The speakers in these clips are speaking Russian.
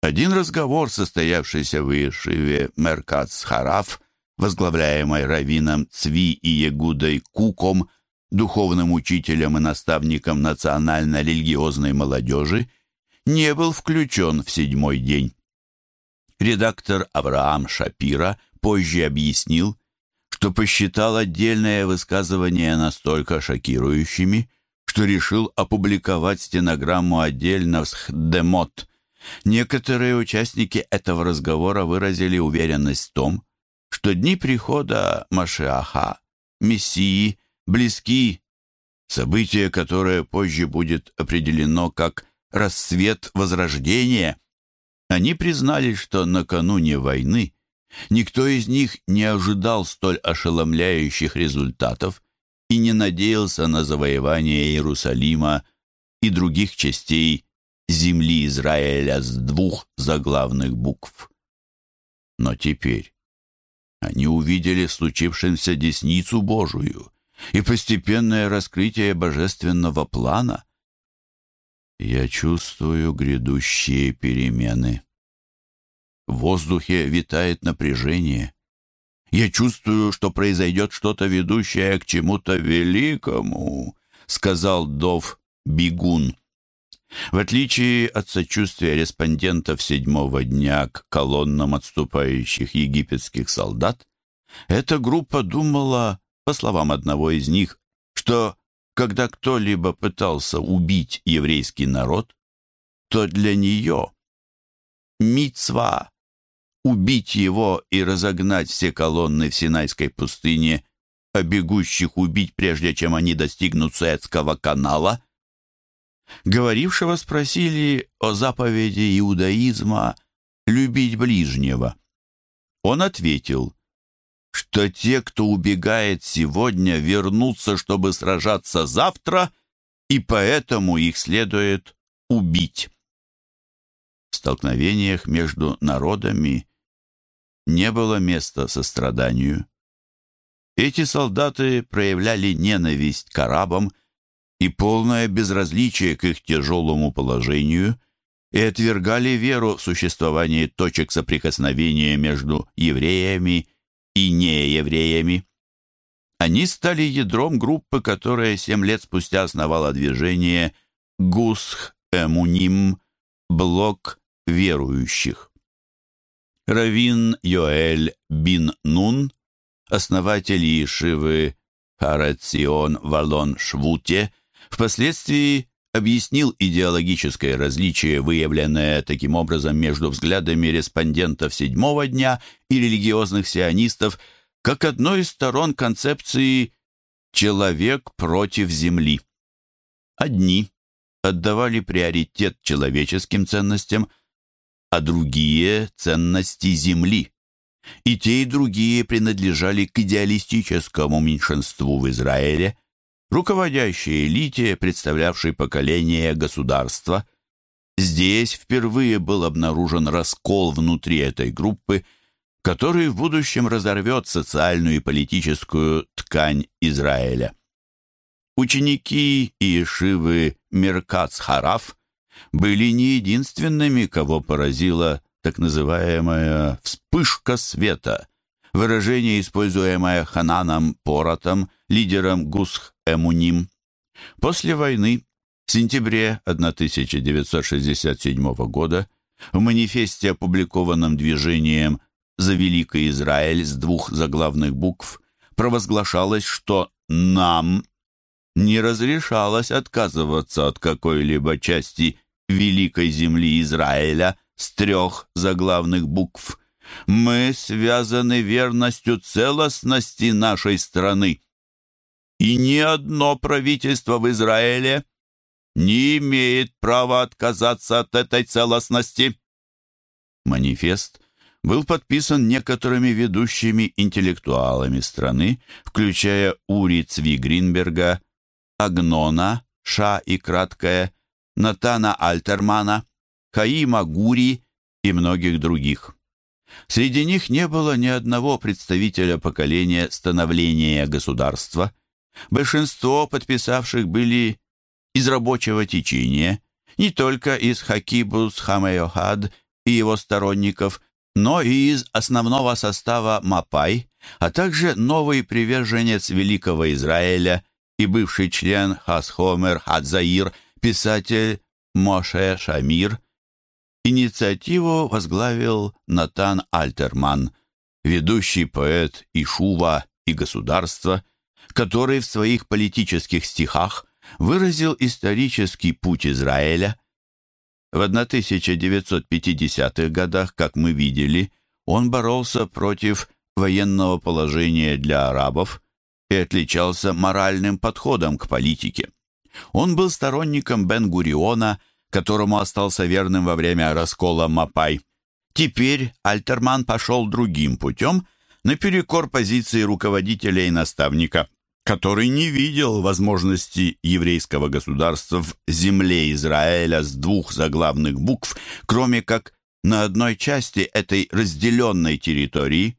Один разговор, состоявшийся в Ишиве Меркац-Хараф, возглавляемой раввином Цви и Егудой Куком, духовным учителем и наставником национально-религиозной молодежи, не был включен в седьмой день. Редактор Авраам Шапира позже объяснил, что посчитал отдельные высказывания настолько шокирующими, что решил опубликовать стенограмму отдельно в Схдемот. Некоторые участники этого разговора выразили уверенность в том, что дни прихода Машиаха, Мессии, близки, событие, которое позже будет определено как «рассвет возрождения». Они признали, что накануне войны никто из них не ожидал столь ошеломляющих результатов и не надеялся на завоевание Иерусалима и других частей земли Израиля с двух заглавных букв. Но теперь они увидели в случившемся десницу Божию и постепенное раскрытие божественного плана. Я чувствую грядущие перемены. В воздухе витает напряжение. Я чувствую, что произойдет что-то ведущее к чему-то великому, сказал Дов Бигун. В отличие от сочувствия респондентов седьмого дня к колоннам отступающих египетских солдат, эта группа думала, по словам одного из них, что когда кто-либо пытался убить еврейский народ, то для нее мицва убить его и разогнать все колонны в Синайской пустыне, а бегущих убить, прежде чем они достигнут Суэцкого канала. Говорившего спросили о заповеди иудаизма «любить ближнего». Он ответил, что те, кто убегает сегодня, вернутся, чтобы сражаться завтра, и поэтому их следует убить. В столкновениях между народами не было места состраданию. Эти солдаты проявляли ненависть к арабам и полное безразличие к их тяжелому положению и отвергали веру в существование точек соприкосновения между евреями и неевреями. Они стали ядром группы, которая семь лет спустя основала движение «Гусх Эмуним» – «Блок верующих». Равин Йоэль Бин Нун, основатель Ешивы Харацион Валон Швуте, впоследствии объяснил идеологическое различие, выявленное таким образом между взглядами респондентов седьмого дня и религиозных сионистов, как одной из сторон концепции «человек против земли». Одни отдавали приоритет человеческим ценностям, а другие — ценности Земли. И те, и другие принадлежали к идеалистическому меньшинству в Израиле, руководящей элите, представлявшей поколение государства. Здесь впервые был обнаружен раскол внутри этой группы, который в будущем разорвет социальную и политическую ткань Израиля. Ученики Иешивы Меркац-Хараф были не единственными, кого поразила так называемая «вспышка света», выражение, используемое Хананом Поротом, лидером Гусх-Эмуним. После войны, в сентябре 1967 года, в манифесте, опубликованном движением «За Великий Израиль» с двух заглавных букв, провозглашалось, что «нам» не разрешалось отказываться от какой-либо части великой земли Израиля с трех заглавных букв. Мы связаны верностью целостности нашей страны. И ни одно правительство в Израиле не имеет права отказаться от этой целостности. Манифест был подписан некоторыми ведущими интеллектуалами страны, включая Ури Цви Гринберга, Агнона, Ша и краткое, Натана Альтермана, Хаима Гури и многих других. Среди них не было ни одного представителя поколения становления государства. Большинство подписавших были из рабочего течения, не только из Хакибус Хамеохад и его сторонников, но и из основного состава Мапай, а также новый приверженец Великого Израиля и бывший член Хасхомер Хадзаир, писатель Моше Шамир. Инициативу возглавил Натан Альтерман, ведущий поэт Ишува и государства, который в своих политических стихах выразил исторический путь Израиля. В 1950-х годах, как мы видели, он боролся против военного положения для арабов и отличался моральным подходом к политике. Он был сторонником Бен-Гуриона, которому остался верным во время раскола Мапай. Теперь Альтерман пошел другим путем, наперекор позиции руководителя и наставника который не видел возможности еврейского государства в земле Израиля с двух заглавных букв, кроме как на одной части этой разделенной территории.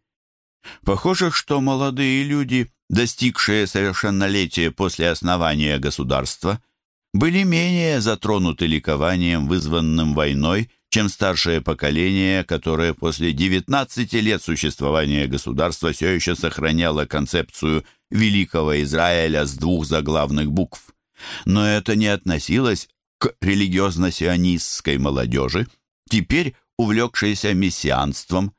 Похоже, что молодые люди, достигшие совершеннолетия после основания государства, были менее затронуты ликованием, вызванным войной, чем старшее поколение, которое после 19 лет существования государства все еще сохраняло концепцию Великого Израиля с двух заглавных букв. Но это не относилось к религиозно-сионистской молодежи, теперь увлекшейся мессианством,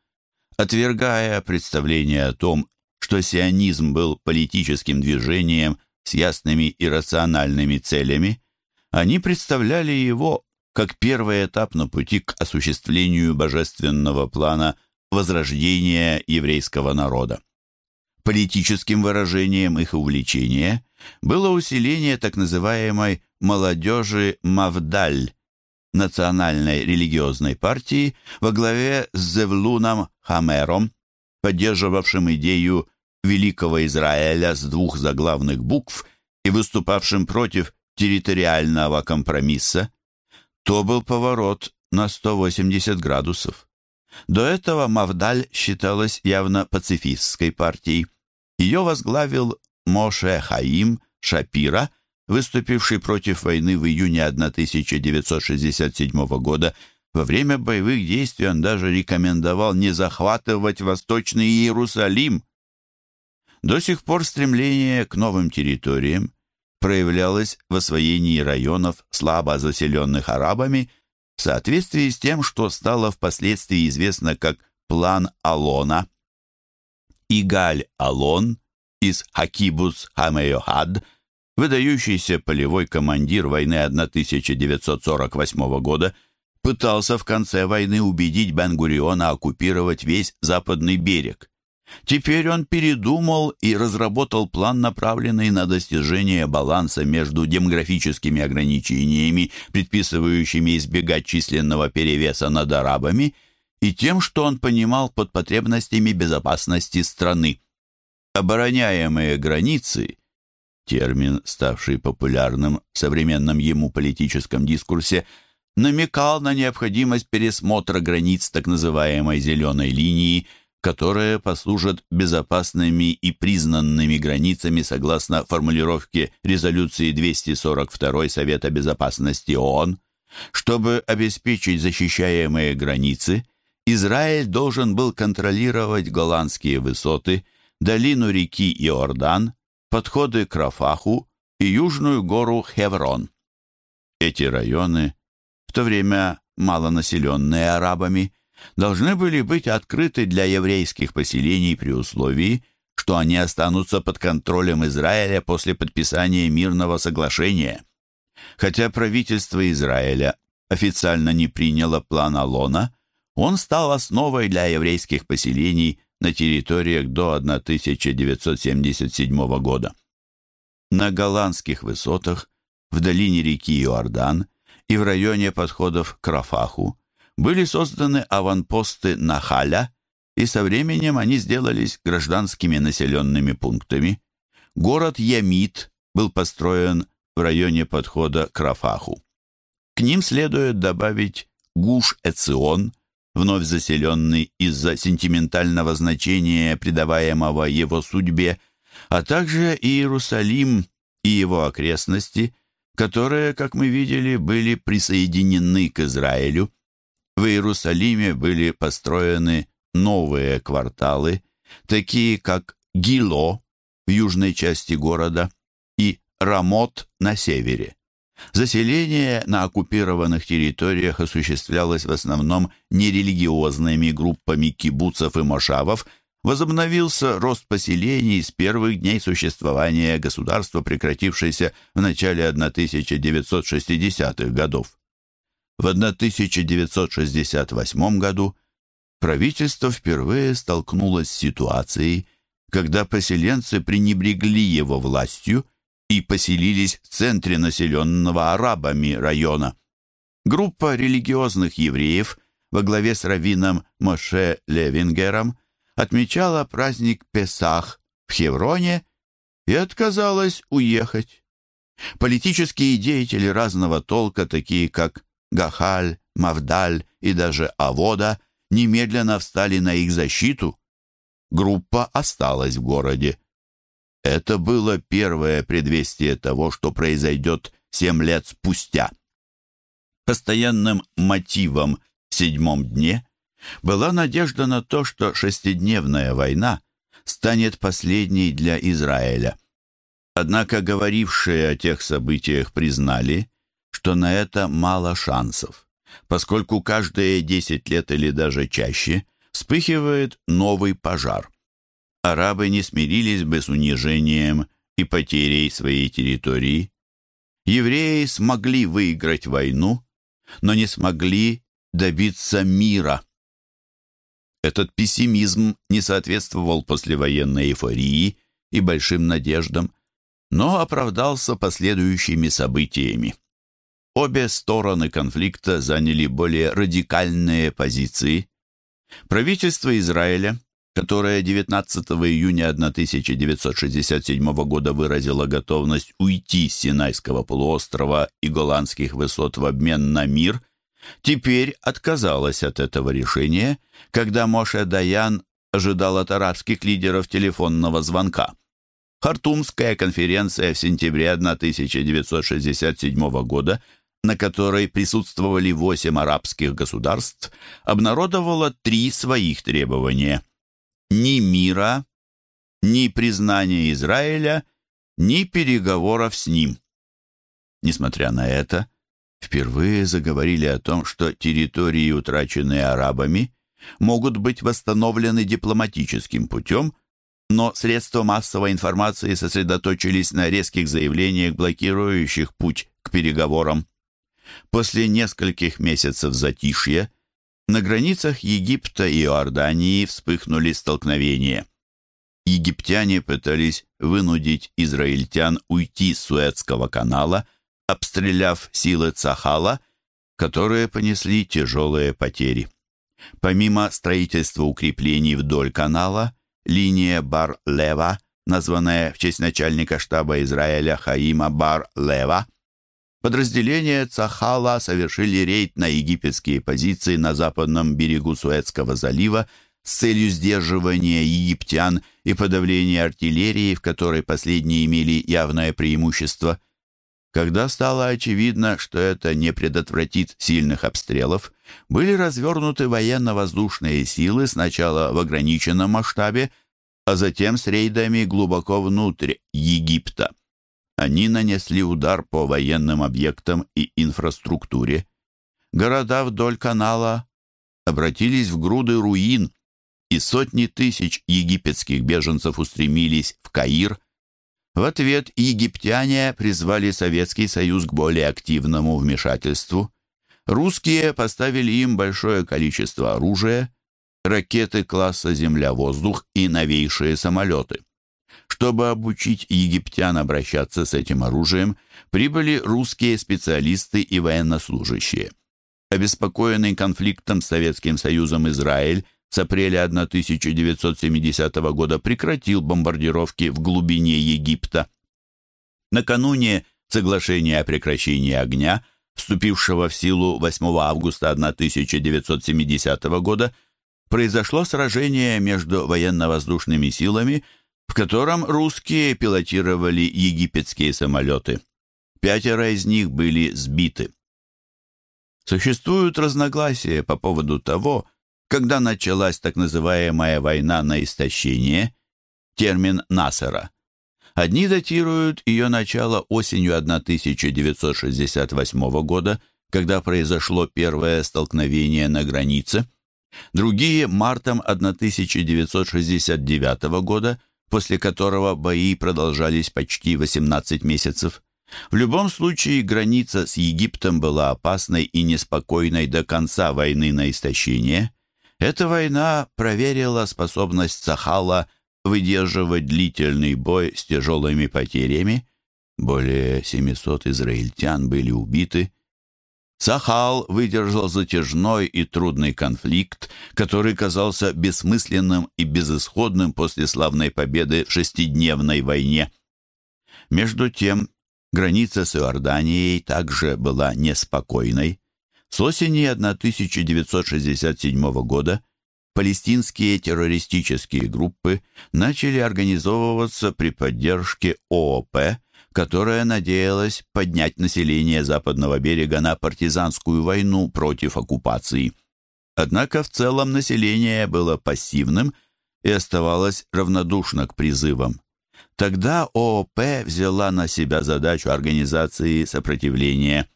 отвергая представление о том, что сионизм был политическим движением с ясными и рациональными целями, они представляли его как первый этап на пути к осуществлению божественного плана возрождения еврейского народа. Политическим выражением их увлечения было усиление так называемой «молодежи Мавдаль» национальной религиозной партии во главе с Зевлуном Хамером, поддерживавшим идею Великого Израиля с двух заглавных букв и выступавшим против территориального компромисса. То был поворот на 180 градусов. До этого Мавдаль считалась явно пацифистской партией. Ее возглавил Моше Хаим Шапира, выступивший против войны в июне 1967 года. Во время боевых действий он даже рекомендовал не захватывать Восточный Иерусалим. До сих пор стремление к новым территориям проявлялось в освоении районов, слабо заселенных арабами, в соответствии с тем, что стало впоследствии известно как «План Алона». Игаль Алон из Хакибус Хамейохад, выдающийся полевой командир войны 1948 года, пытался в конце войны убедить Бен-Гуриона оккупировать весь западный берег. Теперь он передумал и разработал план, направленный на достижение баланса между демографическими ограничениями, предписывающими избегать численного перевеса над арабами, и тем, что он понимал под потребностями безопасности страны. Обороняемые границы – термин, ставший популярным в современном ему политическом дискурсе – намекал на необходимость пересмотра границ так называемой «зеленой линии», которые послужат безопасными и признанными границами согласно формулировке резолюции 242 Совета Безопасности ООН. Чтобы обеспечить защищаемые границы, Израиль должен был контролировать голландские высоты, долину реки Иордан, подходы к Рафаху и южную гору Хеврон. Эти районы, в то время малонаселенные арабами, должны были быть открыты для еврейских поселений при условии, что они останутся под контролем Израиля после подписания мирного соглашения. Хотя правительство Израиля официально не приняло план Алона, он стал основой для еврейских поселений на территориях до 1977 года. На голландских высотах, в долине реки Иордан и в районе подходов к Рафаху были созданы аванпосты Нахаля, и со временем они сделались гражданскими населенными пунктами. Город Ямит был построен в районе подхода к Рафаху. К ним следует добавить Гуш-Эцион, вновь заселенный из-за сентиментального значения, придаваемого его судьбе, а также Иерусалим и его окрестности, которые, как мы видели, были присоединены к Израилю. В Иерусалиме были построены новые кварталы, такие как Гило в южной части города и Рамот на севере. Заселение на оккупированных территориях осуществлялось в основном нерелигиозными группами кибуцев и мошавов, возобновился рост поселений с первых дней существования государства, прекратившееся в начале 1960-х годов. В 1968 году правительство впервые столкнулось с ситуацией, когда поселенцы пренебрегли его властью и поселились в центре населенного арабами района. Группа религиозных евреев во главе с раввином Моше Левингером отмечала праздник Песах в Хевроне и отказалась уехать. Политические деятели разного толка, такие как Гахаль, Мавдаль и даже Авода, немедленно встали на их защиту. Группа осталась в городе. Это было первое предвестие того, что произойдет семь лет спустя. Постоянным мотивом в седьмом дне была надежда на то, что шестидневная война станет последней для Израиля. Однако говорившие о тех событиях признали, что на это мало шансов, поскольку каждые десять лет или даже чаще вспыхивает новый пожар арабы не смирились бы с унижением и потерей своей территории. Евреи смогли выиграть войну, но не смогли добиться мира. Этот пессимизм не соответствовал послевоенной эйфории и большим надеждам, но оправдался последующими событиями. Обе стороны конфликта заняли более радикальные позиции. Правительство Израиля которая 19 июня 1967 года выразила готовность уйти с Синайского полуострова и Голландских высот в обмен на мир, теперь отказалась от этого решения, когда Моше Даян ожидал от арабских лидеров телефонного звонка. Хартумская конференция в сентябре 1967 года на которой присутствовали восемь арабских государств, обнародовала три своих требования ни мира, ни признания Израиля, ни переговоров с ним. Несмотря на это, впервые заговорили о том, что территории, утраченные арабами, могут быть восстановлены дипломатическим путем, но средства массовой информации сосредоточились на резких заявлениях, блокирующих путь к переговорам. После нескольких месяцев затишья на границах Египта и Иордании вспыхнули столкновения. Египтяне пытались вынудить израильтян уйти с Суэцкого канала, обстреляв силы Цахала, которые понесли тяжелые потери. Помимо строительства укреплений вдоль канала, линия Бар-Лева, названная в честь начальника штаба Израиля Хаима Бар-Лева, Подразделения Цахала совершили рейд на египетские позиции на западном берегу Суэцкого залива с целью сдерживания египтян и подавления артиллерии, в которой последние имели явное преимущество. Когда стало очевидно, что это не предотвратит сильных обстрелов, были развернуты военно-воздушные силы сначала в ограниченном масштабе, а затем с рейдами глубоко внутрь Египта они нанесли удар по военным объектам и инфраструктуре. Города вдоль канала обратились в груды руин, и сотни тысяч египетских беженцев устремились в Каир. В ответ египтяне призвали Советский Союз к более активному вмешательству. Русские поставили им большое количество оружия, ракеты класса «Земля-воздух» и новейшие самолеты. Чтобы обучить египтян обращаться с этим оружием, прибыли русские специалисты и военнослужащие. Обеспокоенный конфликтом с Советским Союзом Израиль с апреля 1970 года прекратил бомбардировки в глубине Египта. Накануне соглашения о прекращении огня, вступившего в силу 8 августа 1970 года, произошло сражение между военно-воздушными силами в котором русские пилотировали египетские самолеты. Пятеро из них были сбиты. Существуют разногласия по поводу того, когда началась так называемая «война на истощение», термин Насера. Одни датируют ее начало осенью 1968 года, когда произошло первое столкновение на границе, другие – мартом 1969 года, после которого бои продолжались почти 18 месяцев. В любом случае, граница с Египтом была опасной и неспокойной до конца войны на истощение. Эта война проверила способность Сахала выдерживать длительный бой с тяжелыми потерями. Более 700 израильтян были убиты. Сахал выдержал затяжной и трудный конфликт, который казался бессмысленным и безысходным после славной победы в шестидневной войне. Между тем, Граница с Иорданией также была неспокойной. С осени 1967 года палестинские террористические группы начали организовываться при поддержке ООП, которая надеялась поднять население Западного берега на партизанскую войну против оккупации. Однако в целом население было пассивным и оставалось равнодушно к призывам. Тогда ООП взяла на себя задачу организации сопротивления.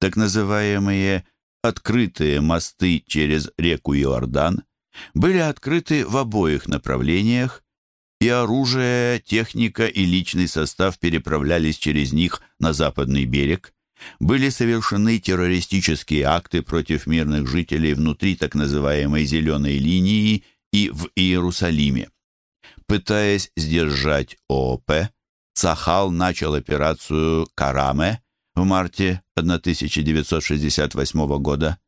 Так называемые «открытые мосты через реку Иордан» были открыты в обоих направлениях, и оружие, техника и личный состав переправлялись через них на западный берег. Были совершены террористические акты против мирных жителей внутри так называемой «зеленой линии» и в Иерусалиме. Пытаясь сдержать ООП, Сахал начал операцию «Караме» в марте 1968 года.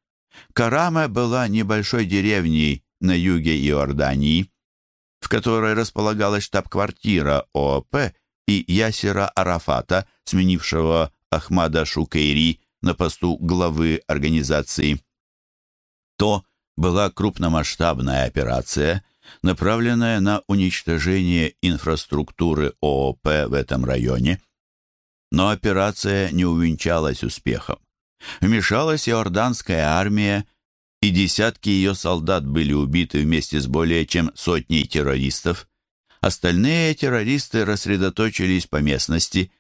Караме была небольшой деревней на юге Иордании, в которой располагалась штаб-квартира ООП и Ясера Арафата, сменившего Ахмада Шукейри на посту главы организации. То была крупномасштабная операция, направленная на уничтожение инфраструктуры ООП в этом районе. Но операция не увенчалась успехом. Вмешалась иорданская армия, и десятки ее солдат были убиты вместе с более чем сотней террористов. Остальные террористы рассредоточились по местности.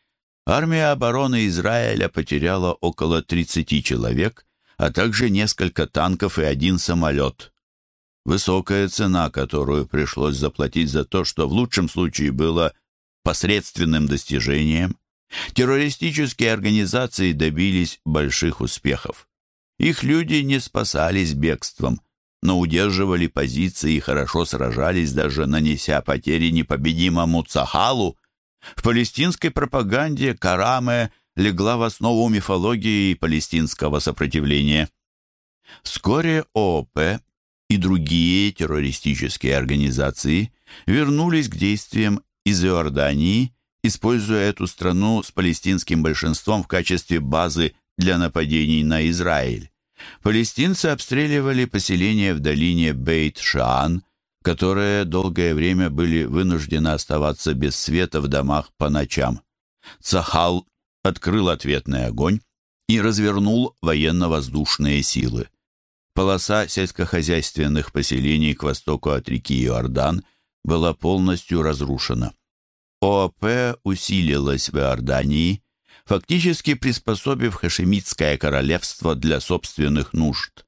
Армия обороны Израиля потеряла около 30 человек, а также несколько танков и один самолет. Высокая цена, которую пришлось заплатить за то, что в лучшем случае было посредственным достижением. Террористические организации добились больших успехов. Их люди не спасались бегством, но удерживали позиции и хорошо сражались, даже нанеся потери непобедимому Цахалу. В палестинской пропаганде Караме легла в основу мифологии палестинского сопротивления. Вскоре ООП и другие террористические организации вернулись к действиям из Иордании, используя эту страну с палестинским большинством в качестве базы для нападений на Израиль. Палестинцы обстреливали поселения в долине Бейт-Шаан, которые долгое время были вынуждены оставаться без света в домах по ночам. Цахал открыл ответный огонь и развернул военно-воздушные силы. Полоса сельскохозяйственных поселений к востоку от реки Иордан была полностью разрушена. ОАП усилилась в Иордании, фактически приспособив Хашемитское королевство для собственных нужд.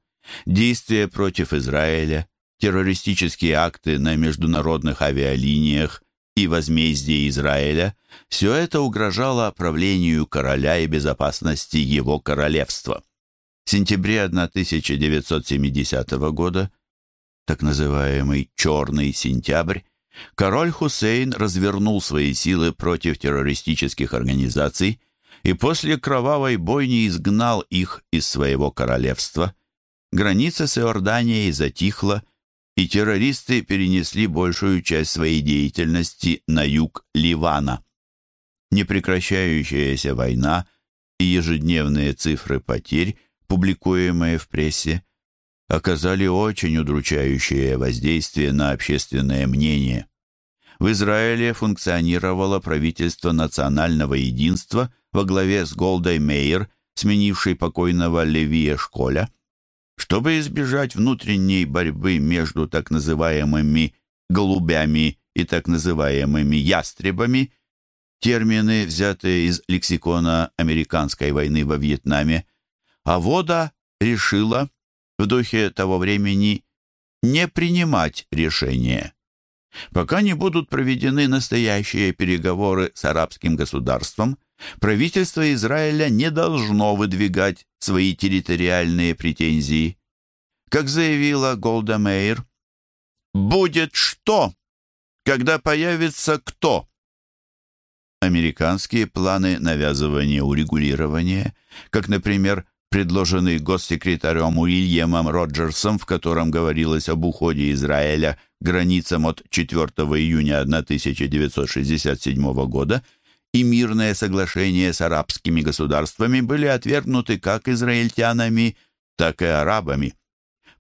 Действия против Израиля, террористические акты на международных авиалиниях и возмездие Израиля – все это угрожало правлению короля и безопасности его королевства. В сентябре 1970 года, так называемый «Черный сентябрь», король Хусейн развернул свои силы против террористических организаций и после кровавой бойни изгнал их из своего королевства. Граница с Иорданией затихла, и террористы перенесли большую часть своей деятельности на юг Ливана. Непрекращающаяся война и ежедневные цифры потерь публикуемые в прессе, оказали очень удручающее воздействие на общественное мнение. В Израиле функционировало правительство национального единства во главе с Голдой Мейер, сменивший покойного Левия Школя. Чтобы избежать внутренней борьбы между так называемыми «голубями» и так называемыми «ястребами», термины, взятые из лексикона американской войны во Вьетнаме, Авода решила в духе того времени не принимать решения. Пока не будут проведены настоящие переговоры с арабским государством, правительство Израиля не должно выдвигать свои территориальные претензии. Как заявила Голда Меир, «Будет что, когда появится кто?» Американские планы навязывания урегулирования, как, например, предложенный госсекретарем Уильямом Роджерсом, в котором говорилось об уходе Израиля границам от 4 июня 1967 года, и мирное соглашение с арабскими государствами были отвергнуты как израильтянами, так и арабами.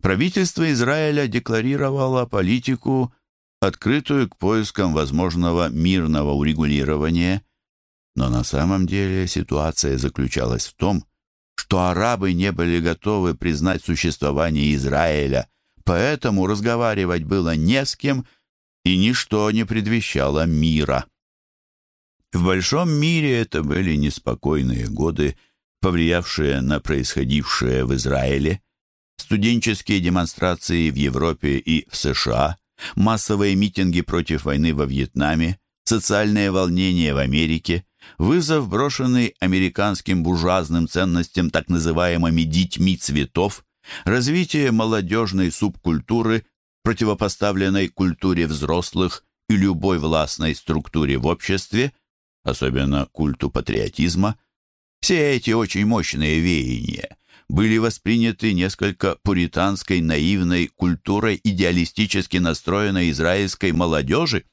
Правительство Израиля декларировало политику, открытую к поискам возможного мирного урегулирования, но на самом деле ситуация заключалась в том, что арабы не были готовы признать существование Израиля, поэтому разговаривать было не с кем, и ничто не предвещало мира. В большом мире это были неспокойные годы, повлиявшие на происходившее в Израиле. Студенческие демонстрации в Европе и в США, массовые митинги против войны во Вьетнаме, социальные волнения в Америке – Вызов, брошенный американским буржуазным ценностям так называемыми «детьми цветов», развитие молодежной субкультуры, противопоставленной культуре взрослых и любой властной структуре в обществе, особенно культу патриотизма, все эти очень мощные веяния были восприняты несколько пуританской наивной культурой идеалистически настроенной израильской молодежи.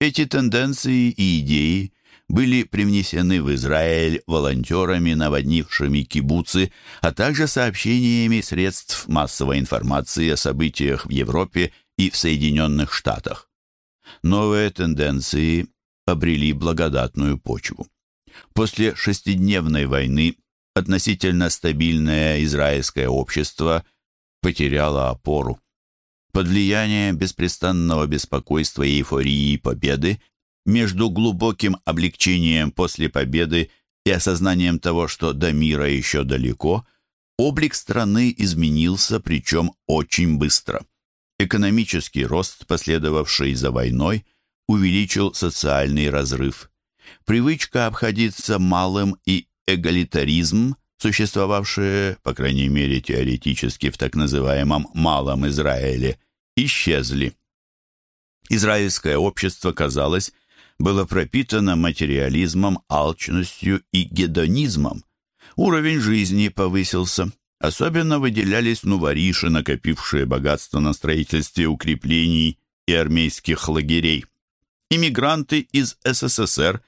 Эти тенденции и идеи были привнесены в Израиль волонтерами, наводнившими кибуцы, а также сообщениями средств массовой информации о событиях в Европе и в Соединенных Штатах. Новые тенденции обрели благодатную почву. После шестидневной войны относительно стабильное израильское общество потеряло опору. Под влиянием беспрестанного беспокойства и эйфории победы между глубоким облегчением после победы и осознанием того, что до мира еще далеко, облик страны изменился, причем очень быстро. Экономический рост, последовавший за войной, увеличил социальный разрыв. Привычка обходиться малым и эгалитаризм, существовавшие, по крайней мере теоретически, в так называемом «малом Израиле», исчезли. Израильское общество, казалось, было пропитано материализмом, алчностью и гедонизмом. Уровень жизни повысился. Особенно выделялись нувориши, накопившие богатство на строительстве укреплений и армейских лагерей. Иммигранты из СССР,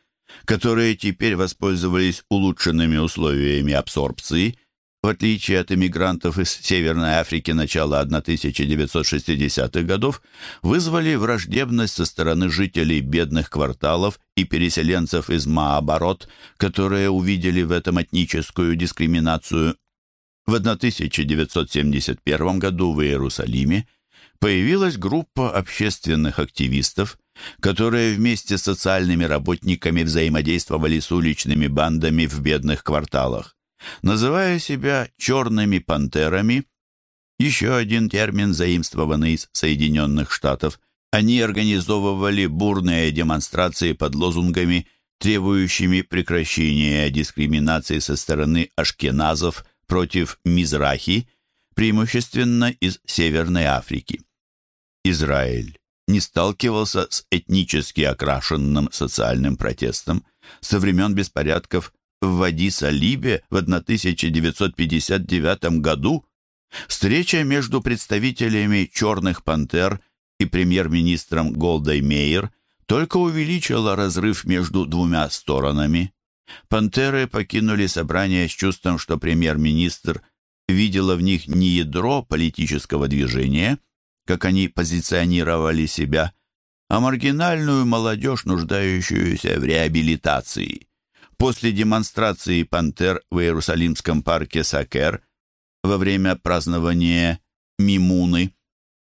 которые теперь воспользовались улучшенными условиями абсорбции – в отличие от эмигрантов из Северной Африки начала 1960-х годов, вызвали враждебность со стороны жителей бедных кварталов и переселенцев из Мааборот, которые увидели в этом этническую дискриминацию. В 1971 году в Иерусалиме появилась группа общественных активистов, которые вместе с социальными работниками взаимодействовали с уличными бандами в бедных кварталах. Называя себя «черными пантерами», еще один термин, заимствованный из Соединенных Штатов, они организовывали бурные демонстрации под лозунгами, требующими прекращения дискриминации со стороны ашкеназов против мизрахи, преимущественно из Северной Африки. Израиль не сталкивался с этнически окрашенным социальным протестом со времен беспорядков в Вади-Салибе в 1959 году встреча между представителями «Черных пантер» и премьер-министром Голдой Мейер только увеличила разрыв между двумя сторонами. «Пантеры» покинули собрание с чувством, что премьер-министр видела в них не ядро политического движения, как они позиционировали себя, а маргинальную молодежь, нуждающуюся в реабилитации – после демонстрации пантер в Иерусалимском парке Сакер во время празднования Мимуны,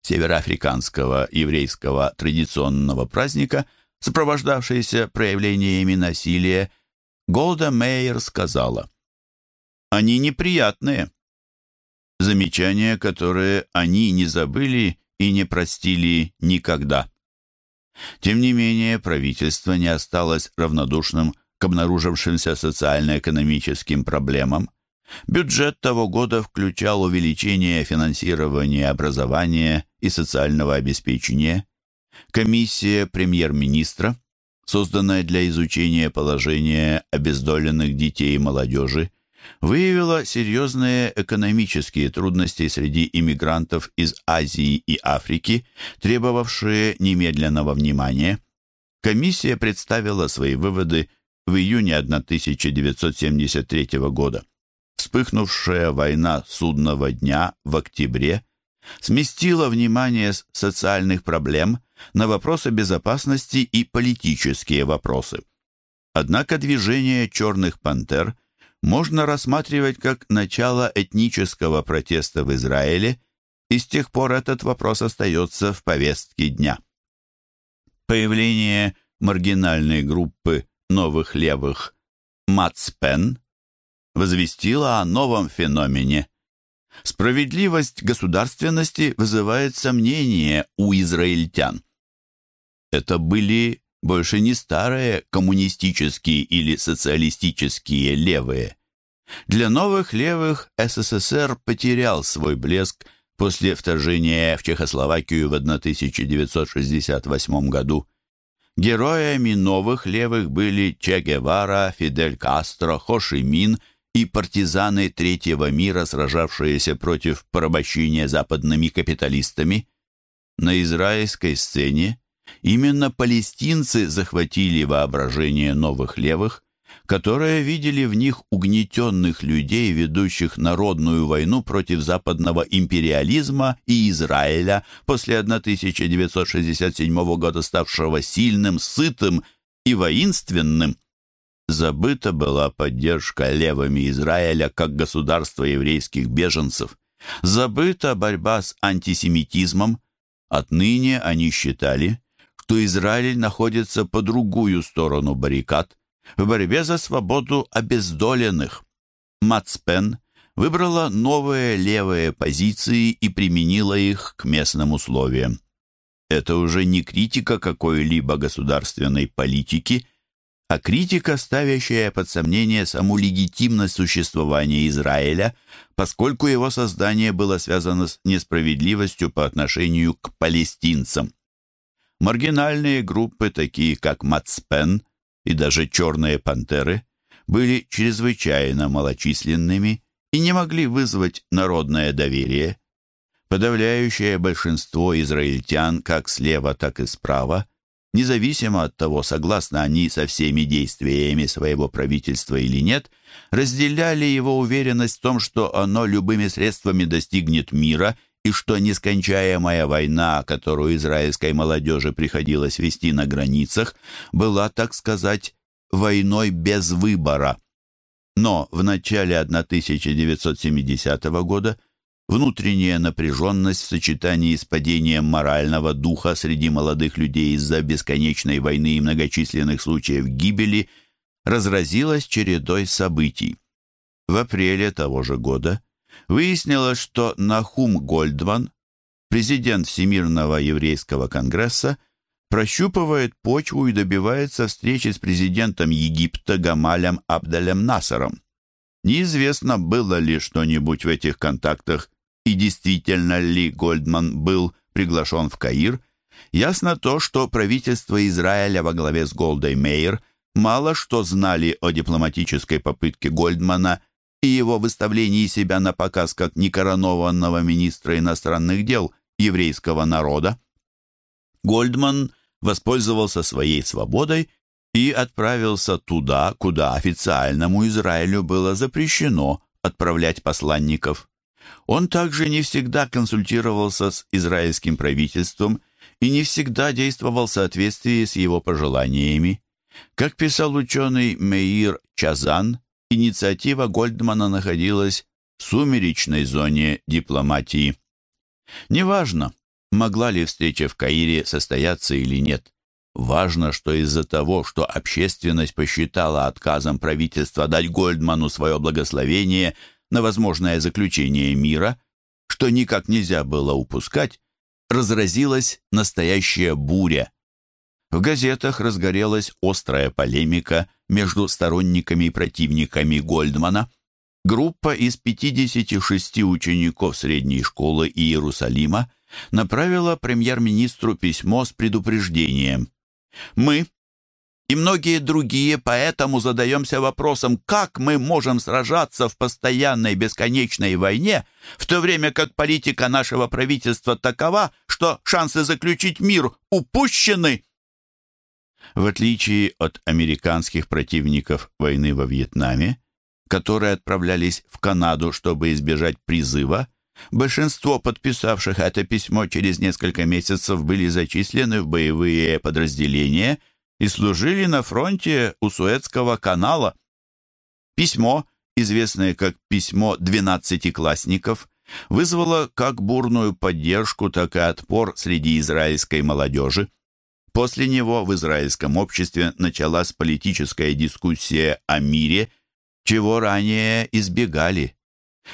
североафриканского еврейского традиционного праздника, сопровождавшейся проявлениями насилия, Голда Мейер сказала, «Они неприятные». Замечания, которые они не забыли и не простили никогда. Тем не менее, правительство не осталось равнодушным к обнаружившимся социально-экономическим проблемам. Бюджет того года включал увеличение финансирования образования и социального обеспечения. Комиссия премьер-министра, созданная для изучения положения обездоленных детей и молодежи, выявила серьезные экономические трудности среди иммигрантов из Азии и Африки, требовавшие немедленного внимания. Комиссия представила свои выводы в июне 1973 года. Вспыхнувшая война судного дня в октябре сместила внимание с социальных проблем на вопросы безопасности и политические вопросы. Однако движение «Черных пантер» можно рассматривать как начало этнического протеста в Израиле, и с тех пор этот вопрос остается в повестке дня. Появление маргинальной группы новых левых Мацпен возвестило о новом феномене. Справедливость государственности вызывает сомнения у израильтян. Это были больше не старые коммунистические или социалистические левые. Для новых левых СССР потерял свой блеск после вторжения в Чехословакию в 1968 году. Героями новых левых были Че Гевара, Фидель Кастро, Хо Ши Мин и партизаны Третьего мира, сражавшиеся против порабощения западными капиталистами. На израильской сцене Именно палестинцы захватили воображение новых левых, которые видели в них угнетенных людей, ведущих народную войну против западного империализма и Израиля после 1967 года ставшего сильным, сытым и воинственным. Забыта была поддержка левыми Израиля как государства еврейских беженцев. Забыта борьба с антисемитизмом. Отныне они считали, что Израиль находится по другую сторону баррикад в борьбе за свободу обездоленных. Мацпен выбрала новые левые позиции и применила их к местным условиям. Это уже не критика какой-либо государственной политики, а критика, ставящая под сомнение саму легитимность существования Израиля, поскольку его создание было связано с несправедливостью по отношению к палестинцам. Маргинальные группы, такие как Мацпен и даже Черные пантеры, были чрезвычайно малочисленными и не могли вызвать народное доверие. Подавляющее большинство израильтян, как слева, так и справа, независимо от того, согласны они со всеми действиями своего правительства или нет, разделяли его уверенность в том, что оно любыми средствами достигнет мира и что нескончаемая война, которую израильской молодежи приходилось вести на границах, была, так сказать, войной без выбора. Но в начале 1970 года внутренняя напряженность в сочетании с падением морального духа среди молодых людей из-за бесконечной войны и многочисленных случаев гибели разразилась чередой событий. В апреле того же года Выяснилось, что Нахум Гольдман, президент Всемирного еврейского конгресса, прощупывает почву и добивается встречи с президентом Египта Гамалем Абдалем Насаром. Неизвестно, было ли что-нибудь в этих контактах и действительно ли Гольдман был приглашен в Каир. Ясно то, что правительство Израиля во главе с Голдой Мейер мало что знали о дипломатической попытке Гольдмана и его выставлении себя на показ как некоронованного министра иностранных дел еврейского народа. Гольдман воспользовался своей свободой и отправился туда, куда официальному Израилю было запрещено отправлять посланников. Он также не всегда консультировался с израильским правительством и не всегда действовал в соответствии с его пожеланиями. Как писал ученый Меир Чазан, инициатива Гольдмана находилась в сумеречной зоне дипломатии. Неважно, могла ли встреча в Каире состояться или нет. Важно, что из-за того, что общественность посчитала отказом правительства дать Гольдману свое благословение на возможное заключение мира, что никак нельзя было упускать, разразилась настоящая буря. В газетах разгорелась острая полемика между сторонниками и противниками Гольдмана. Группа из 56 учеников средней школы Иерусалима направила премьер-министру письмо с предупреждением. Мы и многие другие поэтому задаемся вопросом, как мы можем сражаться в постоянной бесконечной войне, в то время как политика нашего правительства такова, что шансы заключить мир упущены. В отличие от американских противников войны во Вьетнаме, которые отправлялись в Канаду, чтобы избежать призыва, Большинство подписавших это письмо через несколько месяцев были зачислены в боевые подразделения и служили на фронте у Суэцкого канала. Письмо, известное как «Письмо двенадцатиклассников», вызвало как бурную поддержку, так и отпор среди израильской молодежи. После него в израильском обществе началась политическая дискуссия о мире, чего ранее избегали.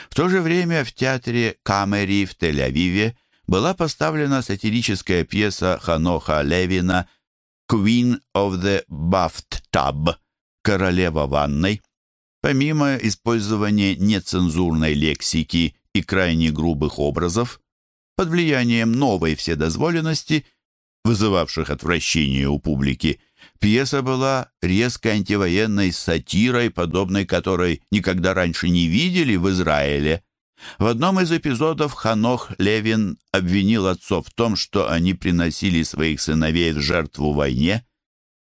В то же время в театре Камери в Тель-Авиве была поставлена сатирическая пьеса Ханоха Левина «Queen of the Bathtub» «Королева ванной». Помимо использования нецензурной лексики и крайне грубых образов, под влиянием новой вседозволенности, вызывавших отвращение у публики, Пьеса была резко антивоенной сатирой, подобной которой никогда раньше не видели в Израиле. В одном из эпизодов Ханох Левин обвинил отцов в том, что они приносили своих сыновей в жертву войне.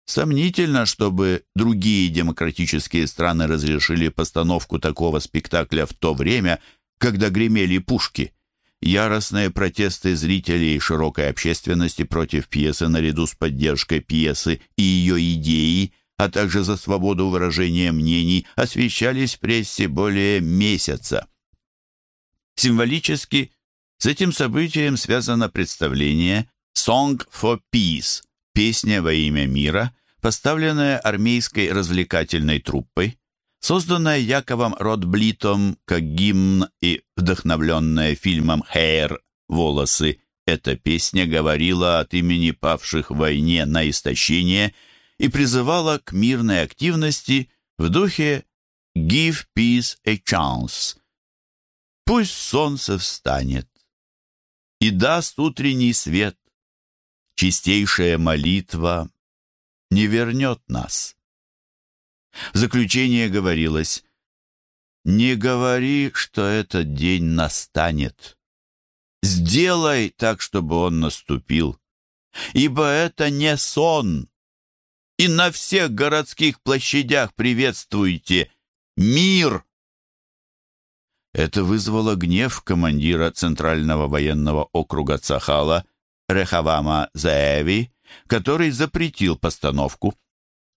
Сомнительно, чтобы другие демократические страны разрешили постановку такого спектакля в то время, когда гремели пушки. Яростные протесты зрителей и широкой общественности против пьесы наряду с поддержкой пьесы и ее идеи, а также за свободу выражения мнений, освещались в прессе более месяца. Символически с этим событием связано представление «Song for Peace» – «Песня во имя мира», поставленная армейской развлекательной труппой, Созданная Яковом Ротблитом как гимн и вдохновленная фильмом «Hair» «Волосы», эта песня говорила от имени павших в войне на истощение и призывала к мирной активности в духе «Give peace a chance». Пусть солнце встанет и даст утренний свет. Чистейшая молитва не вернет нас. В заключение говорилось «Не говори, что этот день настанет. Сделай так, чтобы он наступил, ибо это не сон. И на всех городских площадях приветствуйте мир!» Это вызвало гнев командира Центрального военного округа Цахала Рехавама Заэви, который запретил постановку.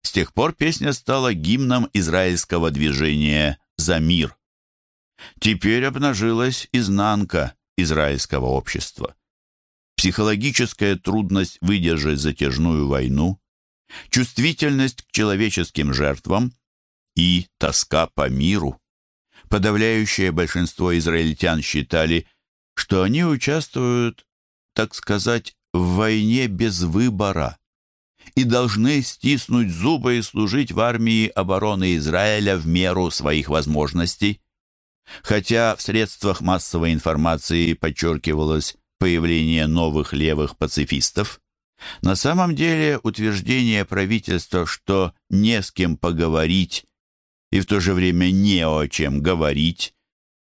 С тех пор песня стала гимном израильского движения «За мир». Теперь обнажилась изнанка израильского общества. Психологическая трудность выдержать затяжную войну, чувствительность к человеческим жертвам и тоска по миру. Подавляющее большинство израильтян считали, что они участвуют, так сказать, в войне без выбора и должны стиснуть зубы и служить в армии обороны Израиля в меру своих возможностей. Хотя в средствах массовой информации подчеркивалось появление новых левых пацифистов, на самом деле утверждение правительства, что не с кем поговорить и в то же время не о чем говорить,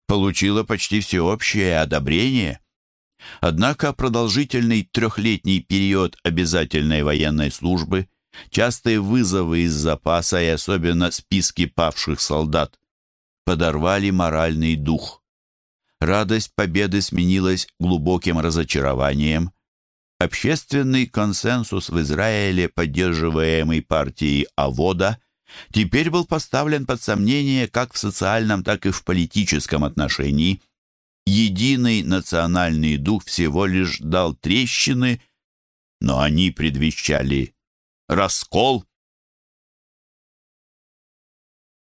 получило почти всеобщее одобрение – Однако продолжительный трехлетний период обязательной военной службы, частые вызовы из запаса и особенно списки павших солдат подорвали моральный дух. Радость победы сменилась глубоким разочарованием. Общественный консенсус в Израиле, поддерживаемый партией Авода, теперь был поставлен под сомнение как в социальном, так и в политическом отношении. Единый национальный дух всего лишь дал трещины, но они предвещали раскол.